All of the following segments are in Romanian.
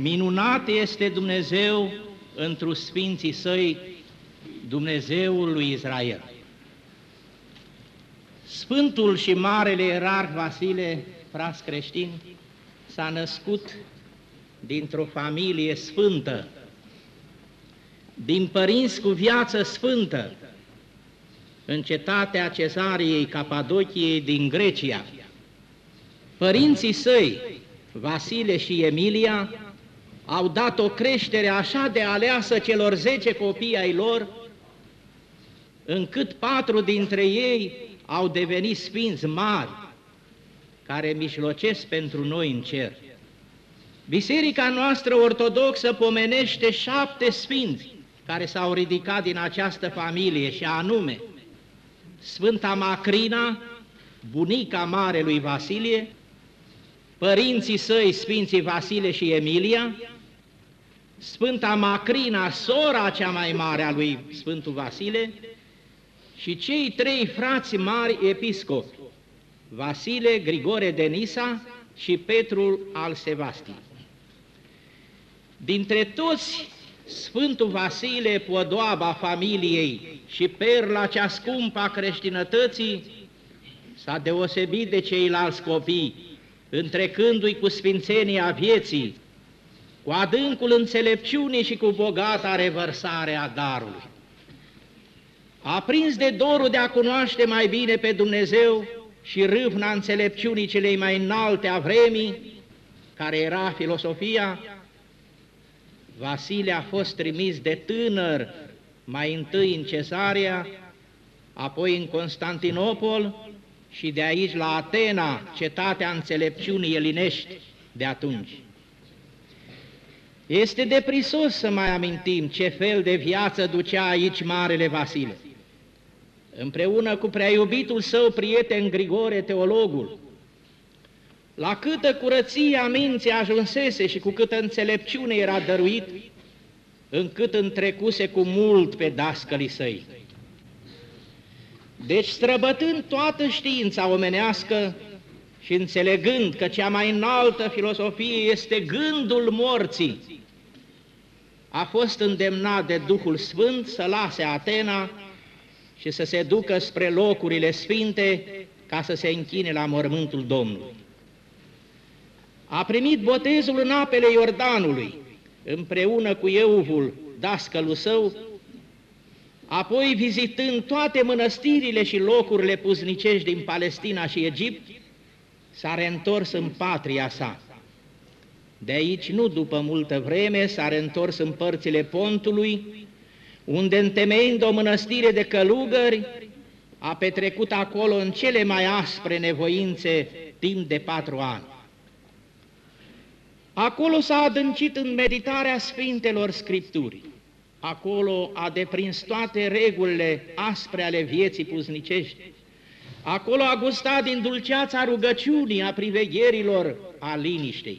Minunat este Dumnezeu întru Sfinții Săi, Dumnezeul lui Israel. Sfântul și Marele Ierarh Vasile, fras creștin, s-a născut dintr-o familie sfântă, din părinți cu viață sfântă, în cetatea Cezariei Capadociei din Grecia. Părinții săi, Vasile și Emilia, au dat o creștere așa de aleasă celor zece copii ai lor, încât patru dintre ei au devenit sfinți mari, care mijlocesc pentru noi în cer. Biserica noastră ortodoxă pomenește șapte sfinți care s-au ridicat din această familie și anume Sfânta Macrina, bunica Marelui Vasilie, părinții săi, Sfinții Vasile și Emilia, Sfânta Macrina, sora cea mai mare a lui Sfântul Vasile, și cei trei frați mari episcopi, Vasile, Grigore de Nisa și Petru al Sebastiei. Dintre toți, Sfântul Vasile, podoaba familiei și perla cea scumpă a creștinătății, s-a deosebit de ceilalți copii, întrecându-i cu sfințenia vieții, cu adâncul înțelepciunii și cu bogata revărsare a darului. A prins de dorul de a cunoaște mai bine pe Dumnezeu și râvna înțelepciunii celei mai înalte a vremii, care era filosofia, Vasile a fost trimis de tânăr mai întâi în Cezarea, apoi în Constantinopol și de aici la Atena, cetatea înțelepciunii elinești de atunci. Este deprisos să mai amintim ce fel de viață ducea aici Marele Vasile. Împreună cu prea iubitul său prieten Grigore, teologul, la câtă curăție a minții ajunsese și cu câtă înțelepciune era dăruit, încât întrecuse cu mult pe dascălii săi. Deci, străbătând toată știința omenească și înțelegând că cea mai înaltă filosofie este gândul morții, a fost îndemnat de Duhul Sfânt să lase Atena și să se ducă spre locurile sfinte ca să se închine la mormântul Domnului. A primit botezul în apele Iordanului, împreună cu Euvul, dascălul său, apoi vizitând toate mănăstirile și locurile puznicești din Palestina și Egipt, s-a reîntors în patria sa. De aici, nu după multă vreme, s-a reîntors în părțile Pontului, unde întemeind o mănăstire de călugări, a petrecut acolo în cele mai aspre nevoințe timp de patru ani. Acolo s-a adâncit în meditarea Sfintelor Scripturii. Acolo a deprins toate regulile aspre ale vieții puznicești. Acolo a gustat din dulceața rugăciunii, a privegherilor, a liniștei.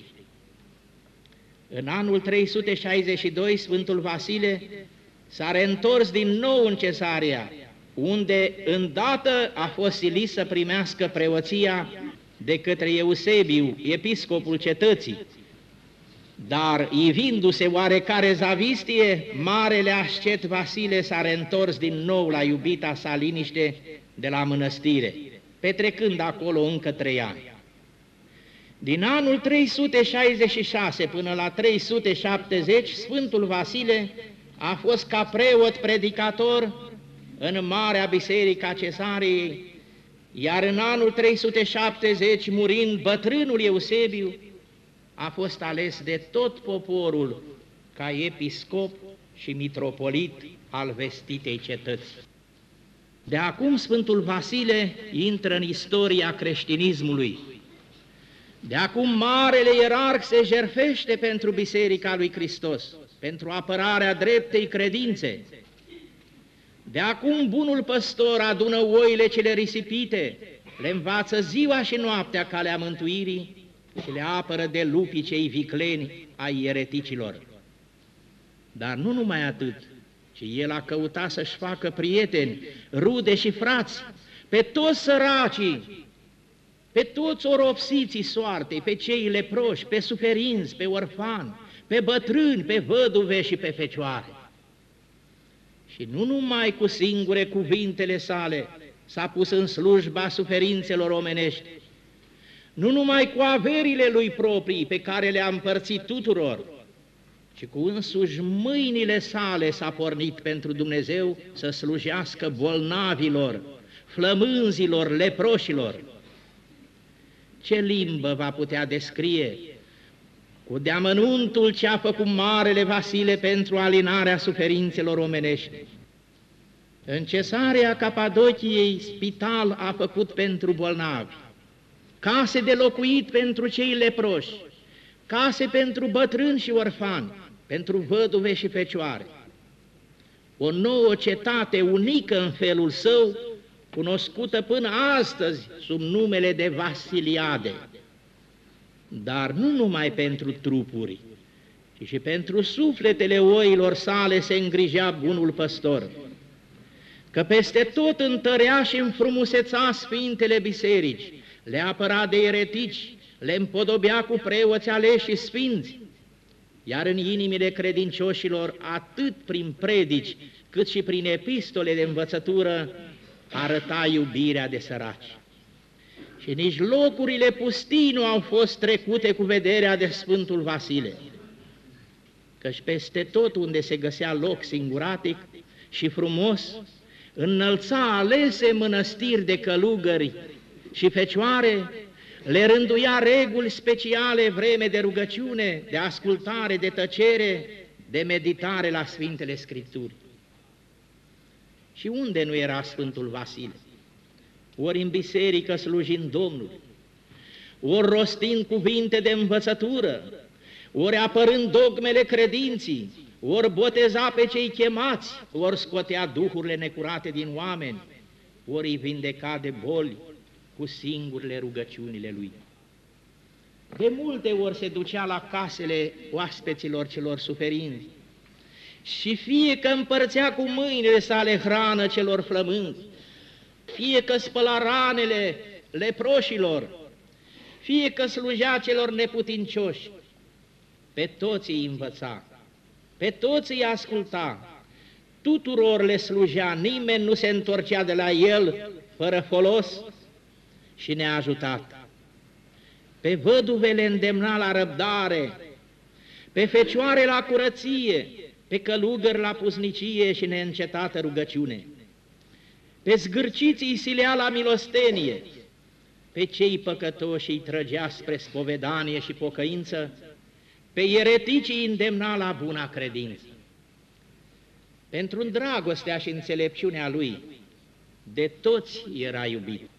În anul 362, Sfântul Vasile s-a reîntors din nou în Cesarea, unde îndată a fost silit să primească preoția de către Eusebiu, episcopul cetății, dar, ivindu-se oarecare zavistie, marele ascet Vasile s-a reîntors din nou la iubita sa liniște de la mănăstire, petrecând acolo încă trei ani. Din anul 366 până la 370, Sfântul Vasile a fost ca preot predicator în Marea Biserica Cesariei, iar în anul 370, murind bătrânul Eusebiu, a fost ales de tot poporul ca episcop și mitropolit al vestitei cetăți. De acum Sfântul Vasile intră în istoria creștinismului. De acum Marele Ierarh se jerfește pentru Biserica lui Hristos, pentru apărarea dreptei credințe. De acum bunul păstor adună oile cele risipite, le învață ziua și noaptea calea mântuirii și le apără de lupii cei vicleni ai ereticilor. Dar nu numai atât, ci el a căutat să-și facă prieteni, rude și frați, pe toți săracii, pe toți oropsiții soartei, pe cei leproși, pe suferinți, pe orfani, pe bătrâni, pe văduve și pe fecioare. Și nu numai cu singure cuvintele sale s-a pus în slujba suferințelor omenești, nu numai cu averile lui proprii pe care le-a împărțit tuturor, ci cu însuși mâinile sale s-a pornit pentru Dumnezeu să slujească bolnavilor, flămânzilor, leproșilor. Ce limbă va putea descrie cu deamănuntul ce a făcut Marele Vasile pentru alinarea suferințelor omenești? În cesarea Capadociei, spital a făcut pentru bolnavi, case de locuit pentru cei leproși, case pentru bătrâni și orfani, pentru văduve și fecioare. O nouă cetate unică în felul său, cunoscută până astăzi sub numele de Vasiliade. Dar nu numai pentru trupuri, ci și pentru sufletele oilor sale se îngrijea bunul păstor, că peste tot întărea și înfrumuseța Sfintele Biserici, le apăra de eretici, le împodobea cu preoți aleși și sfinți, iar în inimile credincioșilor, atât prin predici, cât și prin epistole de învățătură, arăta iubirea de săraci. Și nici locurile pustii nu au fost trecute cu vederea de Sfântul Vasile, căci peste tot unde se găsea loc singuratic și frumos, înălța alese mănăstiri de călugări și fecioare le rânduia reguli speciale vreme de rugăciune, de ascultare, de tăcere, de meditare la Sfintele Scripturi. Și unde nu era Sfântul Vasile? Ori în biserică slujind Domnului, ori rostind cuvinte de învățătură, ori apărând dogmele credinții, ori boteza pe cei chemați, ori scotea duhurile necurate din oameni, ori îi vindeca de boli, cu singurele rugăciunile lui. De multe ori se ducea la casele oaspeților celor suferinți și fie că împărțea cu mâinile sale hrană celor flămânți, fie că spăla ranele leproșilor, fie că slujea celor neputincioși, pe toți îi învăța, pe toți îi asculta, tuturor le slujea, nimeni nu se întorcea de la el fără folos, și ne-a ajutat. Pe văduvele îndemna la răbdare, pe fecioare la curăție, pe călugări la pusnicie și neîncetată rugăciune. Pe zgârciții silea la milostenie, pe cei păcătoși îi trăgea spre spovedanie și pocăință, pe iereticii îndemna la buna credință. Pentru dragostea și înțelepciunea lui, de toți era iubit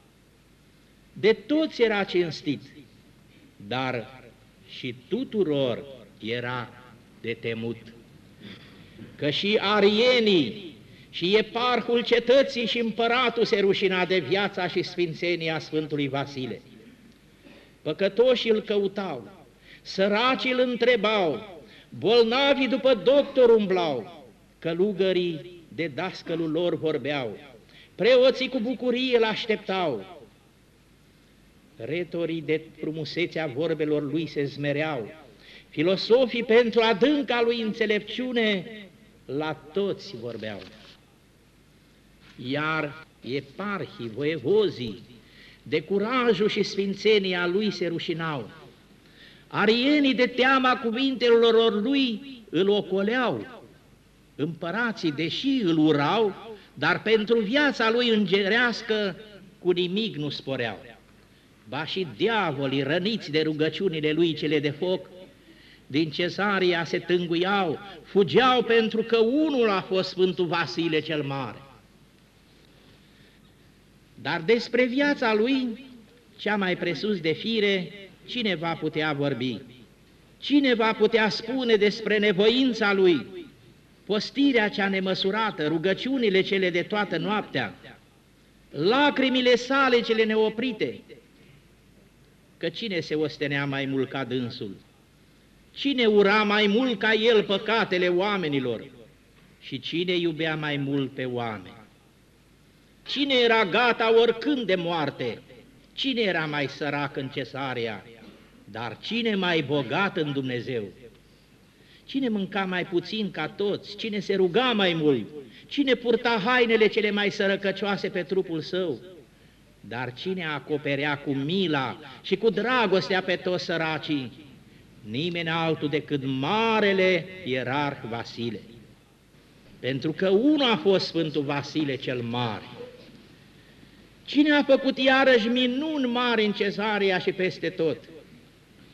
de toți era cinstit, dar și tuturor era de temut. Că și arienii și eparhul cetății și împăratul se rușina de viața și sfințenia Sfântului Vasile. Păcătoșii îl căutau, săracii îl întrebau, bolnavii după doctor umblau, călugării de dascălul lor vorbeau, preoții cu bucurie îl așteptau, retorii de frumusețea vorbelor lui se zmereau, filosofii pentru adânca lui înțelepciune la toți vorbeau. Iar eparhii, voievozii, de curajul și sfințenia lui se rușinau. Arienii de teama cuvintelor lui îl ocoleau. Împărații, deși îl urau, dar pentru viața lui îngerească cu nimic nu sporeau ba și diavolii răniți de rugăciunile lui cele de foc, din cesaria se tânguiau, fugeau pentru că unul a fost Sfântul Vasile cel Mare. Dar despre viața lui, cea mai presus de fire, cine va putea vorbi? Cine va putea spune despre nevoința lui, postirea cea nemăsurată, rugăciunile cele de toată noaptea, lacrimile sale cele neoprite, că cine se ostenea mai mult ca dânsul? Cine ura mai mult ca el păcatele oamenilor? Și cine iubea mai mult pe oameni? Cine era gata oricând de moarte? Cine era mai sărac în cesarea? Dar cine mai bogat în Dumnezeu? Cine mânca mai puțin ca toți? Cine se ruga mai mult? Cine purta hainele cele mai sărăcăcioase pe trupul său? Dar cine acoperea cu mila și cu dragostea pe toți săracii? Nimeni altul decât marele ierarh Vasile. Pentru că unul a fost Sfântul Vasile cel Mare. Cine a făcut iarăși minuni mari în cezaria și peste tot?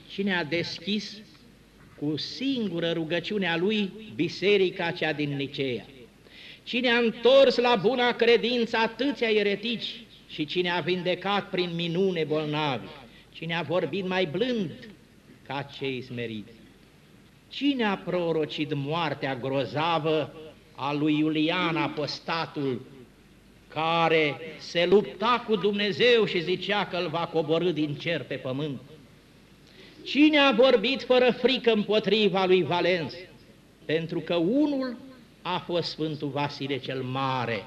Cine a deschis cu singură rugăciunea lui biserica cea din Nicea? Cine a întors la buna credință atâția eretici și cine a vindecat prin minune bolnavi? Cine a vorbit mai blând ca cei smeriți? Cine a prorocit moartea grozavă a lui Iulian apostatul, care se lupta cu Dumnezeu și zicea că îl va coborâ din cer pe pământ? Cine a vorbit fără frică împotriva lui Valens? Pentru că unul a fost Sfântul Vasile cel Mare,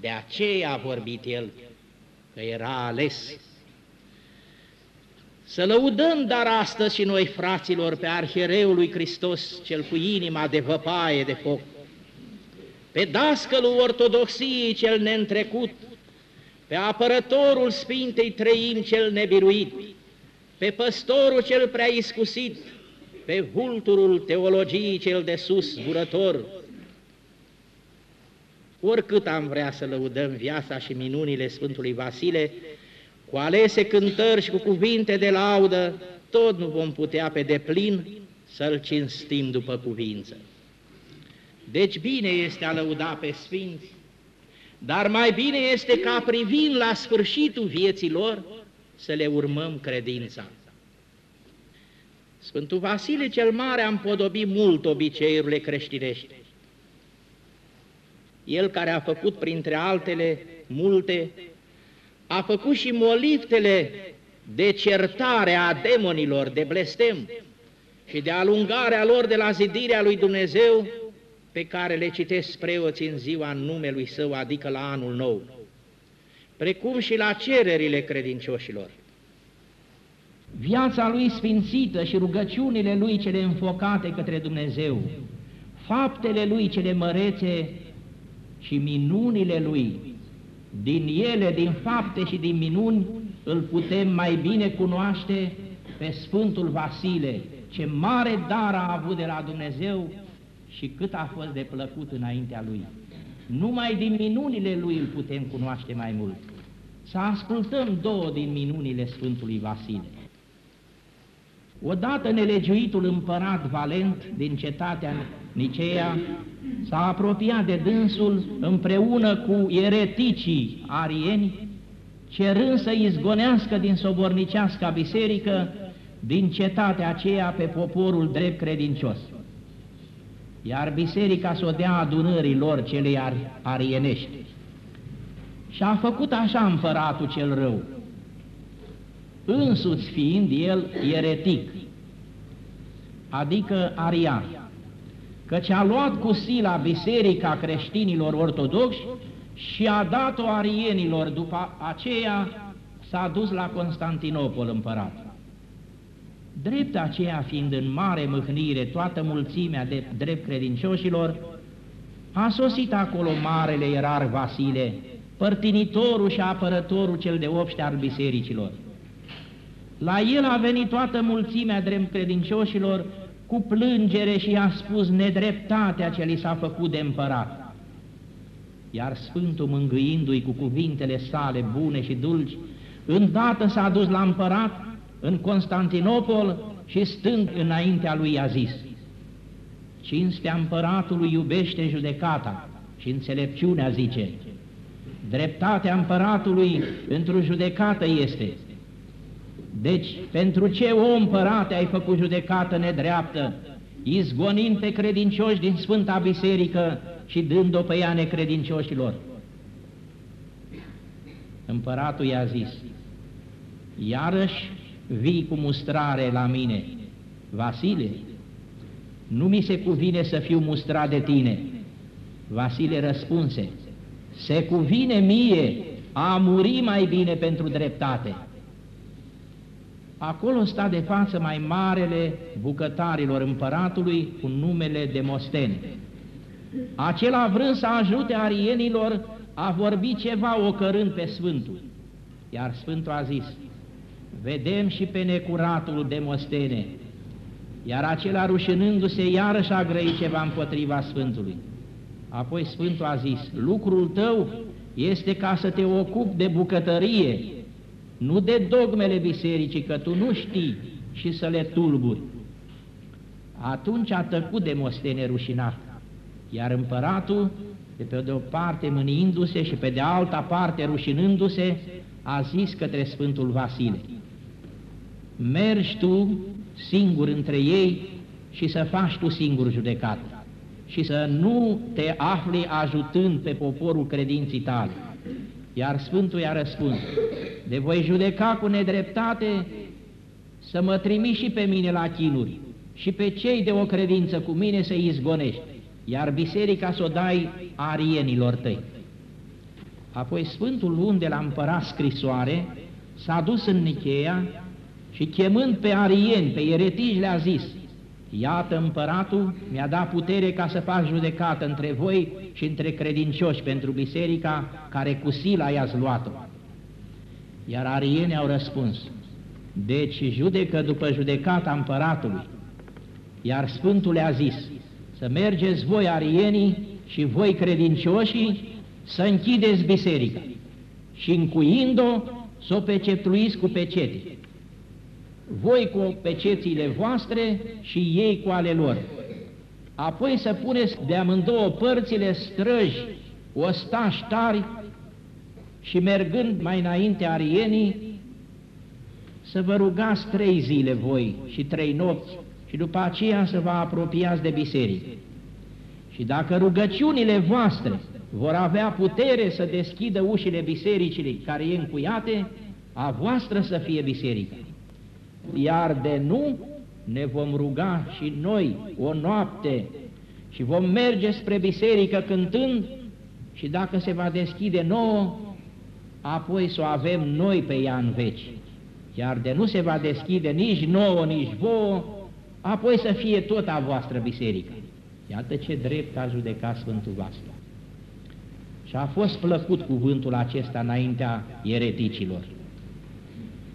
de aceea a vorbit el, că era ales. Să lăudăm dar astăzi și noi, fraților, pe arhiereul lui Hristos, cel cu inima de văpaie de foc, pe dascălul ortodoxiei cel neîntrecut, pe apărătorul Sfintei Trăim cel nebiruit, pe păstorul cel prea iscusit, pe vulturul teologiei cel de sus, zburător. Oricât am vrea să lăudăm viața și minunile Sfântului Vasile, cu alese cântări și cu cuvinte de laudă, tot nu vom putea pe deplin să-L cinstim după cuvință. Deci bine este a lăuda pe Sfinți, dar mai bine este ca privind la sfârșitul vieții lor să le urmăm credința. Sfântul Vasile cel Mare a împodobit mult obiceiurile creștinești. El care a făcut printre altele multe, a făcut și moliftele de certare a demonilor, de blestem și de alungarea lor de la zidirea lui Dumnezeu pe care le citesc preoții în ziua numelui său, adică la anul nou, precum și la cererile credincioșilor. Viața lui sfințită și rugăciunile lui cele înfocate către Dumnezeu, faptele lui cele mărețe și minunile lui, din ele, din fapte și din minuni, îl putem mai bine cunoaște pe Sfântul Vasile, ce mare dar a avut de la Dumnezeu și cât a fost de plăcut înaintea lui. Numai din minunile lui îl putem cunoaște mai mult. Să ascultăm două din minunile Sfântului Vasile. Odată nelegiuitul împărat Valent din cetatea Nicea s-a apropiat de dânsul împreună cu ereticii arieni, cerând să izgonească din sobornicească biserică din cetatea aceea pe poporul drept credincios iar biserica să o dea adunării lor celei ar, arienești. Și a făcut așa împăratul cel rău, însuți fiind el eretic, adică arian, căci a luat cu sila biserica creștinilor ortodoxi și a dat-o arienilor, după aceea s-a dus la Constantinopol împărat. Drept aceea fiind în mare mâhnire toată mulțimea de drept credincioșilor, a sosit acolo marele erar Vasile, părtinitorul și apărătorul cel de obște al bisericilor. La el a venit toată mulțimea drept credincioșilor cu plângere și i-a spus nedreptatea ce li s-a făcut de împărat. Iar Sfântul, mângâindu-i cu cuvintele sale bune și dulci, îndată s-a dus la împărat în Constantinopol și stând înaintea lui a zis, Cinstea împăratului iubește judecata și înțelepciunea zice, dreptatea împăratului într-o judecată este. Deci, pentru ce om, împărate, ai făcut judecată nedreaptă, izgonind pe credincioși din Sfânta Biserică și dând-o pe ea necredincioșilor? Împăratul i-a zis, iarăși vii cu mustrare la mine. Vasile, nu mi se cuvine să fiu mustrat de tine. Vasile răspunse, se cuvine mie a muri mai bine pentru dreptate. Acolo sta de față mai marele bucătarilor împăratului cu numele de Mosteni. Acela vrând să ajute arienilor, a vorbit ceva ocărând pe Sfântul. Iar Sfântul a zis, vedem și pe necuratul de Mostene, iar acela rușinându-se iarăși a grăit ceva împotriva Sfântului. Apoi Sfântul a zis, lucrul tău este ca să te ocupi de bucătărie, nu de dogmele bisericii, că tu nu știi și să le tulburi. Atunci a tăcut de Mostene rușinat, iar împăratul, de pe de o parte mâniindu-se și pe de alta parte rușinându-se, a zis către Sfântul Vasile, mergi tu singur între ei și să faci tu singur judecată și să nu te afli ajutând pe poporul credinții tale. Iar Sfântul i-a răspuns, de voi judeca cu nedreptate să mă trimi și pe mine la chinuri și pe cei de o credință cu mine să izgonești, iar biserica să o dai arienilor tăi. Apoi Sfântul unde l-a împărat scrisoare, s-a dus în Nicheia și chemând pe arieni, pe eretici, le-a zis, Iată împăratul mi-a dat putere ca să fac judecată între voi și între credincioși pentru biserica care cu sila i-ați luat-o. Iar arienii au răspuns, deci judecă după judecata împăratului. Iar Sfântul le-a zis, să mergeți voi arienii și voi credincioșii să închideți biserica și încuind-o să o pecetruiți cu pecete voi cu pecețile voastre și ei cu ale lor. Apoi să puneți de amândouă părțile străji, ostași tari și mergând mai înainte arienii, să vă rugați trei zile voi și trei nopți și după aceea să vă apropiați de biserică. Și dacă rugăciunile voastre vor avea putere să deschidă ușile bisericii care e încuiate, a voastră să fie biserica iar de nu ne vom ruga și noi o noapte și vom merge spre biserică cântând și dacă se va deschide nouă, apoi să o avem noi pe ea în veci. Iar de nu se va deschide nici nouă, nici vouă, apoi să fie tot a voastră biserică. Iată ce drept a judecat Sfântul Vasile. Și a fost plăcut cuvântul acesta înaintea ereticilor.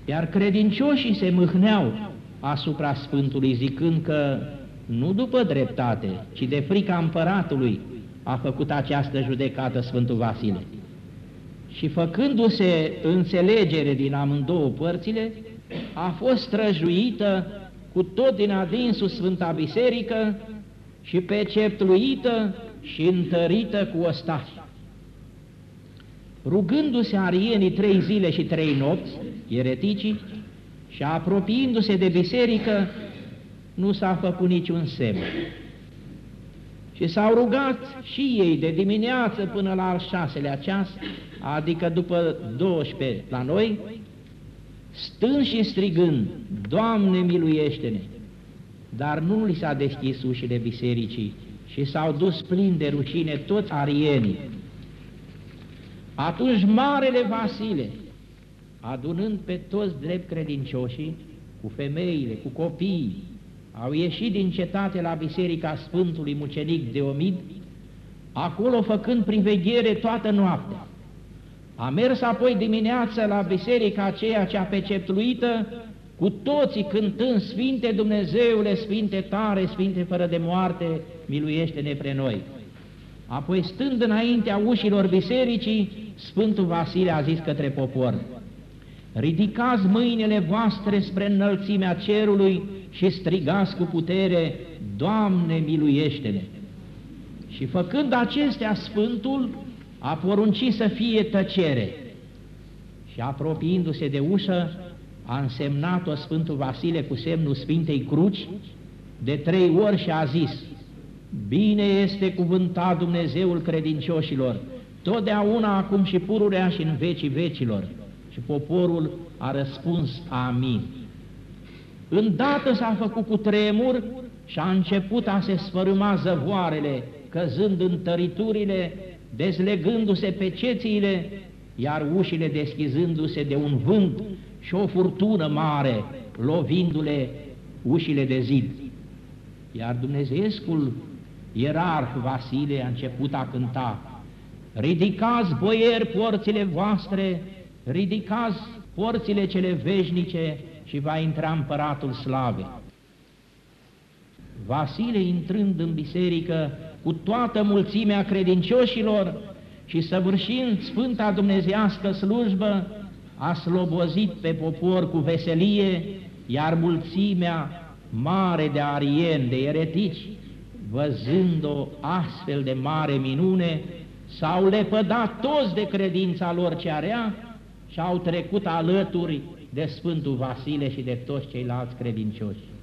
Iar credincioșii se mâhneau asupra Sfântului, zicând că nu după dreptate, ci de frica împăratului a făcut această judecată Sfântul Vasile. Și făcându-se înțelegere din amândouă părțile, a fost străjuită cu tot din adinsul Sfânta Biserică și peceptluită și întărită cu ostași. Rugându-se arienii trei zile și trei nopți, ereticii, și apropiindu-se de biserică, nu s-a făcut niciun semn. Și s-au rugat și ei de dimineață până la al șaselea ceas, adică după 12 la noi, stând și strigând, Doamne miluiește-ne! Dar nu li s-a deschis ușile bisericii și s-au dus plini de rușine toți arienii. Atunci Marele Vasile, adunând pe toți drept credincioșii, cu femeile, cu copiii, au ieșit din cetate la Biserica Sfântului Mucenic de Omid, acolo făcând priveghere toată noaptea. A mers apoi dimineața la biserica aceea cea peceptluită, cu toții cântând Sfinte Dumnezeule, Sfinte tare, Sfinte fără de moarte, miluiește-ne pre noi. Apoi stând înaintea ușilor bisericii, Sfântul Vasile a zis către popor, ridicați mâinile voastre spre înălțimea cerului și strigați cu putere, Doamne, miluiește-ne! Și făcând acestea, Sfântul a poruncit să fie tăcere și apropiindu-se de ușă, a însemnat-o Sfântul Vasile cu semnul Sfintei Cruci de trei ori și a zis, Bine este cuvântat Dumnezeul credincioșilor, totdeauna acum și pururea și în vecii vecilor. Și poporul a răspuns Amin. Îndată s-a făcut cu tremur și a început a se sfărâma zăvoarele, căzând în tăriturile, dezlegându-se pe cețiile, iar ușile deschizându-se de un vânt și o furtună mare, lovindu-le ușile de zid. Iar Dumnezeescul ierarh Vasile a început a cânta, Ridicați, boieri, porțile voastre, ridicați porțile cele veșnice și va intra împăratul slavei. Vasile intrând în biserică cu toată mulțimea credincioșilor și săvârșind Sfânta Dumnezească slujbă, a slobozit pe popor cu veselie, iar mulțimea mare de arieni, de eretici, văzând o astfel de mare minune, s-au lepădat toți de credința lor ce area și au trecut alături de Sfântul Vasile și de toți ceilalți credincioși.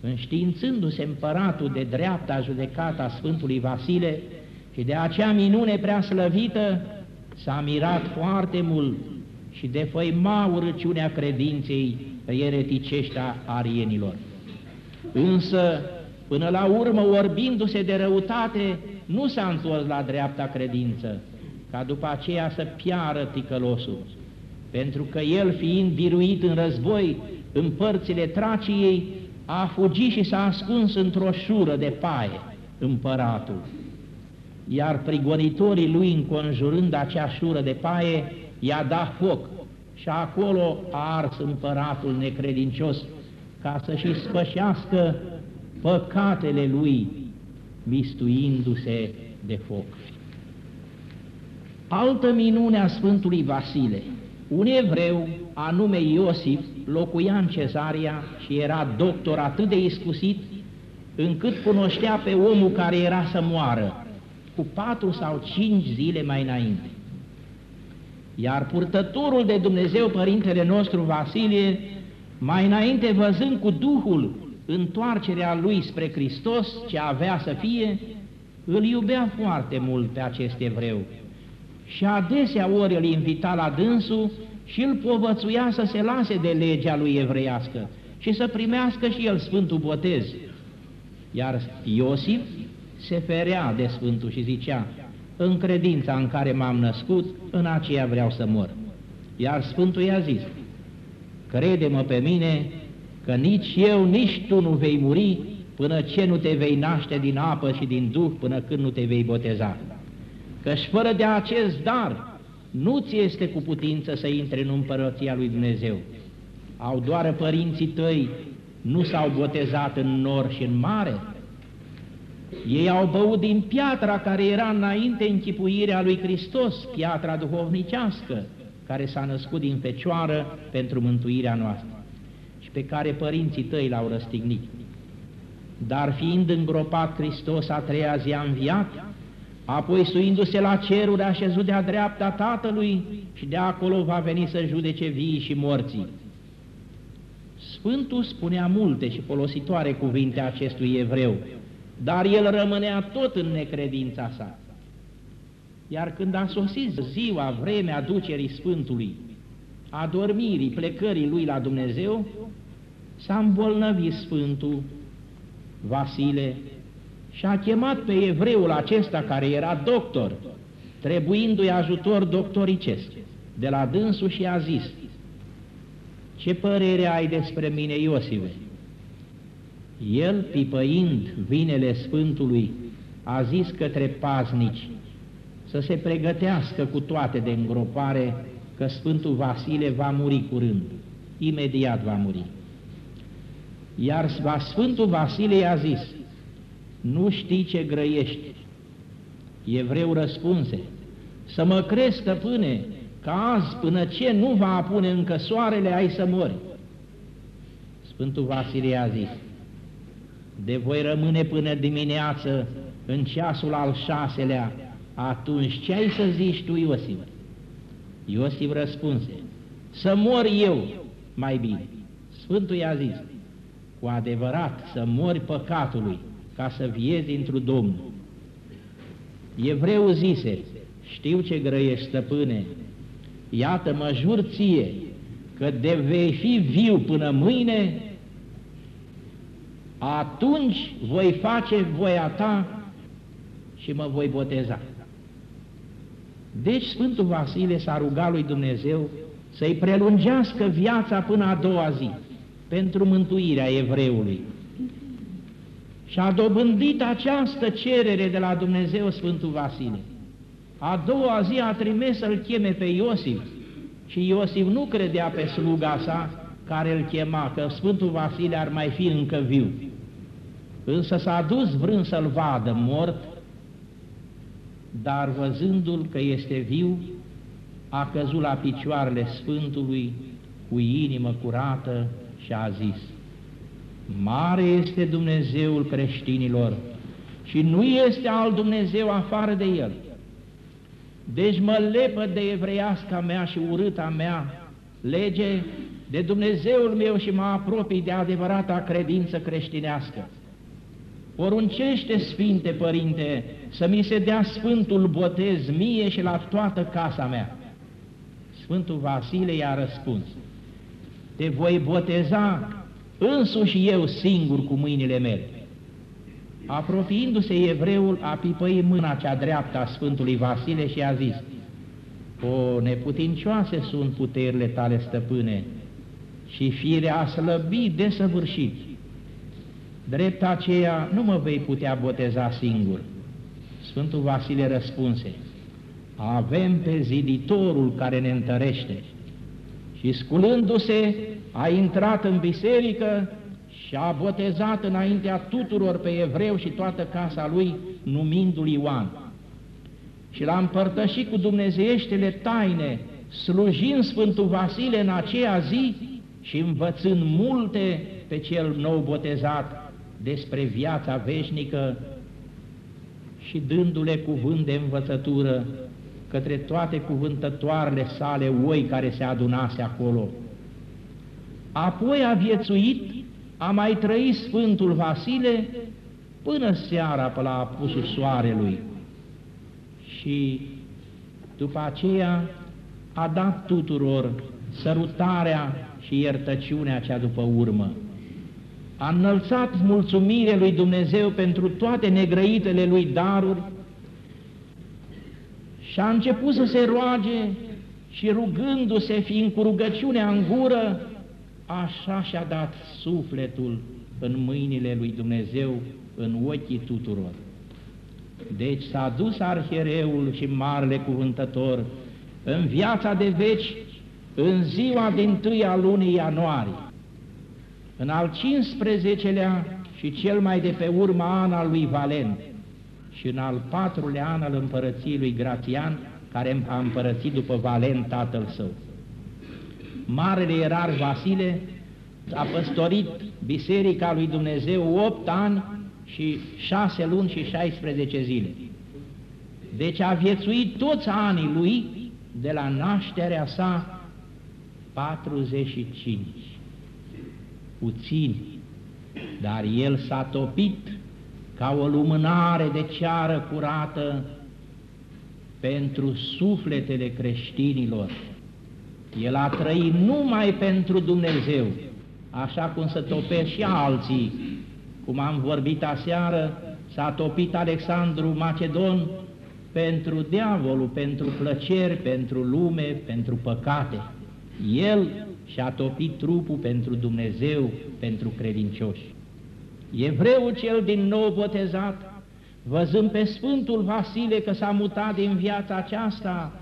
Înștiințându-se împăratul de dreapta judecata Sfântului Vasile și de acea minune prea slăvită, s-a mirat foarte mult și defăima urăciunea credinței ereticești a arienilor. Însă, până la urmă, orbindu-se de răutate, nu s-a întors la dreapta credință, ca după aceea să piară ticălosul, pentru că el, fiind biruit în război, în părțile Traciei, a fugit și s-a ascuns într-o șură de paie, împăratul. Iar prigonitorii lui, înconjurând acea șură de paie, i-a dat foc și acolo a ars împăratul necredincios ca să-și spășească păcatele lui, mistuindu-se de foc. Altă minune a Sfântului Vasile. Un evreu, anume Iosif, locuia în Cezaria și era doctor atât de iscusit, încât cunoștea pe omul care era să moară, cu patru sau cinci zile mai înainte. Iar purtătorul de Dumnezeu, Părintele nostru Vasilie, mai înainte văzând cu Duhul întoarcerea lui spre Hristos, ce avea să fie, îl iubea foarte mult pe acest evreu. Și adesea ori îl invita la dânsul și îl povățuia să se lase de legea lui evreiască și să primească și el Sfântul Botez. Iar Iosif se ferea de Sfântul și zicea, în credința în care m-am născut, în aceea vreau să mor. Iar Sfântul i-a zis, crede-mă pe mine că nici eu, nici tu nu vei muri până ce nu te vei naște din apă și din Duh, până când nu te vei boteza. Căci fără de acest dar, nu ți este cu putință să intre în împărăția lui Dumnezeu. Au doar părinții tăi, nu s-au botezat în nor și în mare, ei au băut din piatra care era înainte închipuirea lui Hristos, piatra duhovnicească, care s-a născut din fecioară pentru mântuirea noastră și pe care părinții tăi l-au răstignit. Dar fiind îngropat Hristos a treia zi a înviat, apoi suindu-se la ceruri a șezut de-a dreapta Tatălui și de acolo va veni să judece vii și morții. Sfântul spunea multe și folositoare cuvinte acestui evreu, dar el rămânea tot în necredința sa. Iar când a sosit ziua, vremea ducerii Sfântului, a dormirii, plecării lui la Dumnezeu, s-a îmbolnăvit Sfântul Vasile și a chemat pe evreul acesta care era doctor, trebuindu-i ajutor doctoricesc, de la dânsul și a zis, Ce părere ai despre mine, Iosive?" El, pipăind vinele Sfântului, a zis către paznici să se pregătească cu toate de îngropare, că Sfântul Vasile va muri curând, imediat va muri. Iar Sfântul Vasile i-a zis, nu știi ce grăiești. Evreu răspunse, să mă crezi, stăpâne, că azi până ce nu va apune încă soarele, ai să mori. Sfântul Vasile i-a zis, de voi rămâne până dimineață în ceasul al șaselea, atunci ce ai să zici tu, Iosif? Iosif răspunse, să mor eu mai bine. Sfântul i-a zis, cu adevărat să mori păcatului, ca să viezi într-un Domnul. Evreu zise, știu ce grăiești, stăpâne, iată mă jur ție, că de vei fi viu până mâine, atunci voi face voia ta și mă voi boteza. Deci Sfântul Vasile s-a rugat lui Dumnezeu să-i prelungească viața până a doua zi, pentru mântuirea evreului. Și a dobândit această cerere de la Dumnezeu Sfântul Vasile. A doua zi a trimis să-l cheme pe Iosif și Iosif nu credea pe sluga sa care îl chema, că Sfântul Vasile ar mai fi încă viu. Însă s-a dus vrând să-l vadă mort, dar văzându-l că este viu, a căzut la picioarele Sfântului cu inimă curată și a zis, Mare este Dumnezeul creștinilor și nu este alt Dumnezeu afară de El. Deci mă lepă de evreiasca mea și urâta mea lege de Dumnezeul meu și mă apropii de adevărata credință creștinească. Poruncește, Sfinte Părinte, să mi se dea Sfântul botez mie și la toată casa mea. Sfântul Vasile i-a răspuns, te voi boteza însuși eu singur cu mâinile mele. Apropiindu-se evreul, a pipăit mâna cea dreaptă a Sfântului Vasile și a zis, O, neputincioase sunt puterile tale, stăpâne, și firea a slăbit desăvârșit. Drept aceea nu mă vei putea boteza singur. Sfântul Vasile răspunse, avem pe ziditorul care ne întărește. Și sculându-se, a intrat în biserică și a botezat înaintea tuturor pe evreu și toată casa lui, numindu-l Ioan. Și l-a împărtășit cu dumnezeieștele taine, slujind Sfântul Vasile în aceea zi și învățând multe pe cel nou botezat despre viața veșnică și dându-le cuvânt de învățătură către toate cuvântătoarele sale oi care se adunase acolo. Apoi a viețuit, a mai trăit Sfântul Vasile până seara pe la apusul soarelui și după aceea a dat tuturor sărutarea și iertăciunea cea după urmă. A înălțat mulțumire lui Dumnezeu pentru toate negrăitele lui daruri și a început să se roage și rugându-se, fiind cu rugăciunea în gură, așa și-a dat sufletul în mâinile lui Dumnezeu, în ochii tuturor. Deci s-a dus arhiereul și marele cuvântător în viața de veci în ziua din tâia lunii ianuarie, în al 15-lea și cel mai de pe urma an al lui Valent și în al patrulea an al împărăției lui Gratian, care a împărățit după Valent tatăl său. Marele erar Vasile a păstorit Biserica lui Dumnezeu 8 ani și 6 luni și 16 zile. Deci a viețuit toți anii lui de la nașterea sa 45. Puțini, dar el s-a topit ca o lumânare de ceară curată pentru sufletele creștinilor. El a trăit numai pentru Dumnezeu, așa cum se topesc și alții. Cum am vorbit aseară, s-a topit Alexandru Macedon pentru diavolul, pentru plăceri, pentru lume, pentru păcate. El și-a topit trupul pentru Dumnezeu, pentru credincioși. Evreul cel din nou botezat, văzând pe Sfântul Vasile că s-a mutat din viața aceasta,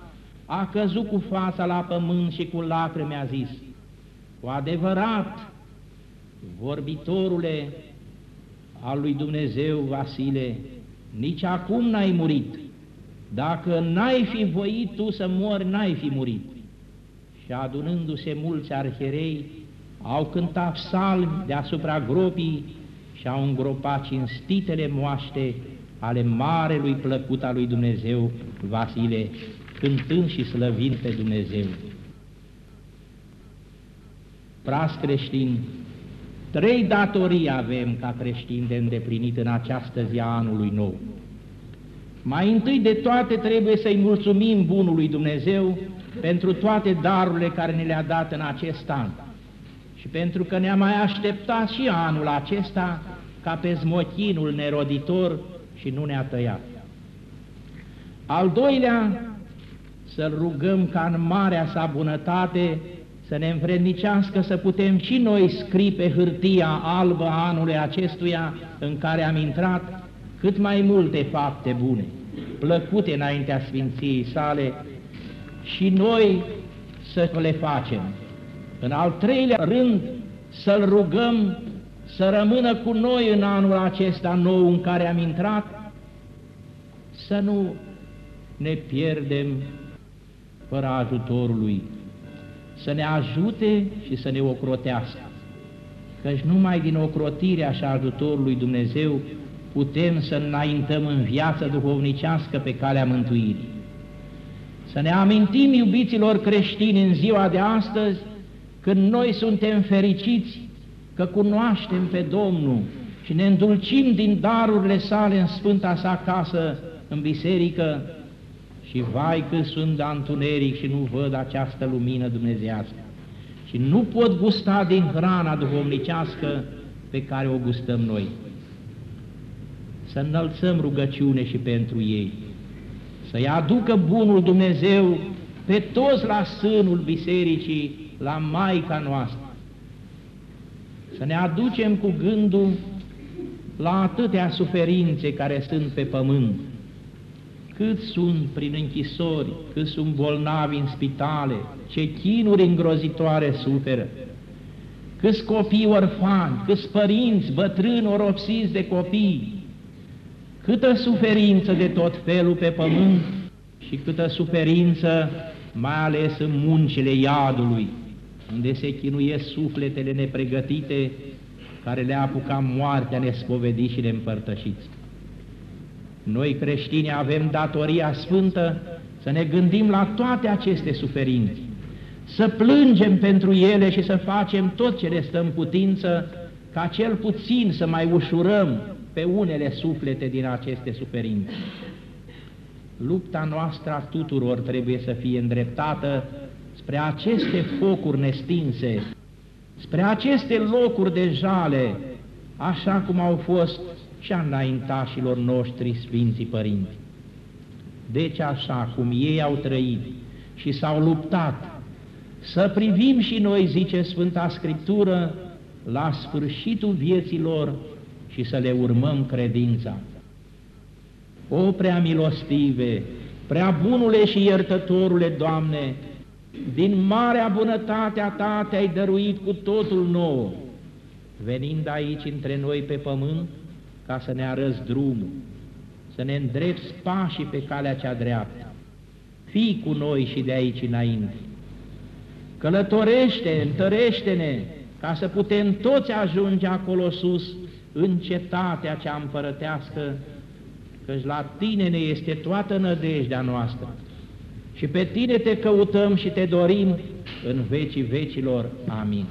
a căzut cu fața la pământ și cu lacrimi a zis, cu adevărat, vorbitorule al lui Dumnezeu Vasile, nici acum n-ai murit. Dacă n-ai fi voit tu să mori, n-ai fi murit și adunându-se mulți arherei, au cântat psalmi deasupra gropii și au îngropat cinstitele moaște ale marelui plăcut al lui Dumnezeu, Vasile, cântând și slăvind pe Dumnezeu. Pras creștini, trei datorii avem ca creștini de îndeplinit în această zi a anului nou. Mai întâi de toate trebuie să-i mulțumim Bunului Dumnezeu pentru toate darurile care ne le-a dat în acest an și pentru că ne-a mai așteptat și anul acesta ca pe zmochinul neroditor și nu ne-a tăiat. Al doilea, să-L rugăm ca în marea sa bunătate să ne învrednicească să putem și noi scrie pe hârtia albă a anului acestuia în care am intrat cât mai multe fapte bune, plăcute înaintea Sfinției sale și noi să le facem. În al treilea rând, să-L rugăm să rămână cu noi în anul acesta nou în care am intrat, să nu ne pierdem fără ajutorul Lui, să ne ajute și să ne ocrotească, căci numai din ocrotirea și ajutorul lui Dumnezeu putem să înaintăm în viața duhovnicească pe calea mântuirii. Să ne amintim, iubiților creștini, în ziua de astăzi, când noi suntem fericiți că cunoaștem pe Domnul și ne îndulcim din darurile sale în Sfânta sa casă, în biserică, și vai că sunt de întuneric și nu văd această lumină dumnezească. Și nu pot gusta din hrana duhovnicească pe care o gustăm noi. Să înălțăm rugăciune și pentru ei, să-i aducă bunul Dumnezeu pe toți la sânul bisericii, la Maica noastră, să ne aducem cu gândul la atâtea suferințe care sunt pe pământ, cât sunt prin închisori, cât sunt bolnavi în spitale, ce chinuri îngrozitoare suferă, câți copii orfani, câți părinți, bătrâni oropsiți de copii, câtă suferință de tot felul pe pământ și câtă suferință mai ales în muncile iadului, unde se chinuie sufletele nepregătite care le-a apucat moartea nespovediți și neîmpărtășiți. Noi creștini avem datoria sfântă să ne gândim la toate aceste suferințe, să plângem pentru ele și să facem tot ce ne stă în putință ca cel puțin să mai ușurăm pe unele suflete din aceste suferințe. Lupta noastră a tuturor trebuie să fie îndreptată spre aceste focuri nestinse, spre aceste locuri de jale, așa cum au fost și a înaintașilor noștri Sfinții Părinți. Deci așa cum ei au trăit și s-au luptat, să privim și noi, zice Sfânta Scriptură, la sfârșitul vieții lor și să le urmăm credința. O prea milostive, prea bunule și iertătorule, Doamne, din marea bunătate a Ta te-ai dăruit cu totul nou, venind aici între noi pe pământ, ca să ne arăți drumul, să ne îndrepți pașii pe calea cea dreaptă. Fii cu noi și de aici înainte. Călătorește, întărește-ne, ca să putem toți ajunge acolo sus, în cetatea cea împărătească, căci la Tine ne este toată nădejdea noastră. Și pe Tine te căutăm și te dorim în vecii vecilor. Amin.